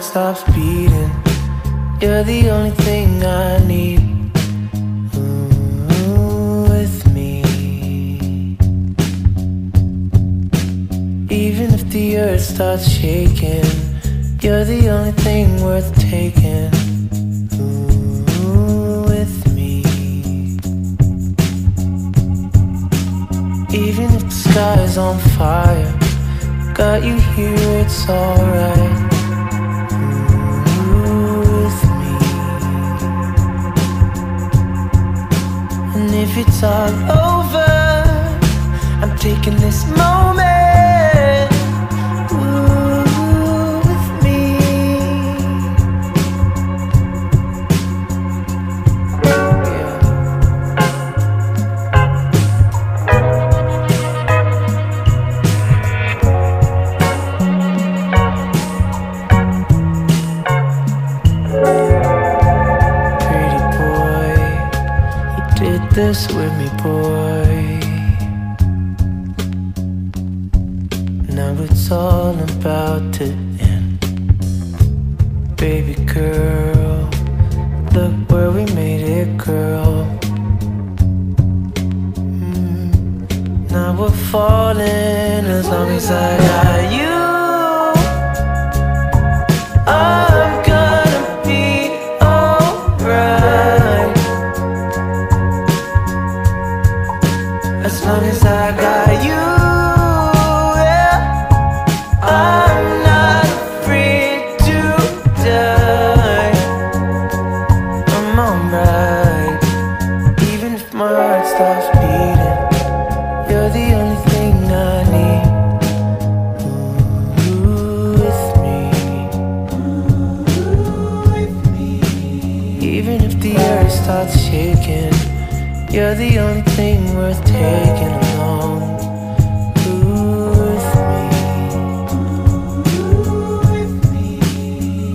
stops beating. You're the only thing I need. Ooh, with me. Even if the earth starts shaking, you're the only thing worth taking. Ooh, with me. Even if the sky's on fire, got you here, it's alright. If it's all over, I'm taking this moment. Did this with me, boy. Now it's all about to end. Baby girl, look where we made it, girl. Mm, Now we're falling as long as I got you. Even if the earth starts shaking, you're the only thing worth taking along.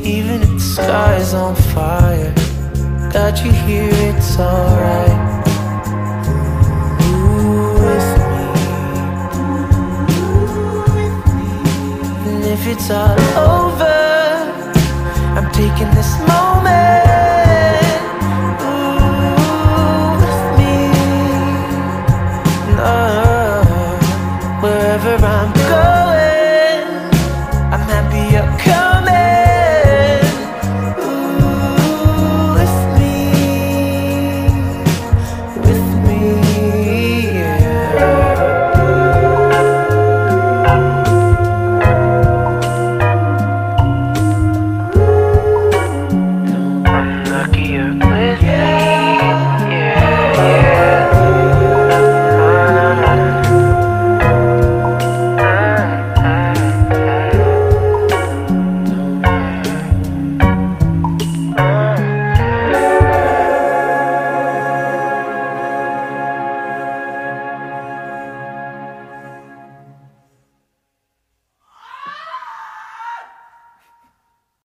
Even if the sky's on fire, got you here, it's alright. If it's all over, I'm taking this moment. Wherever I'm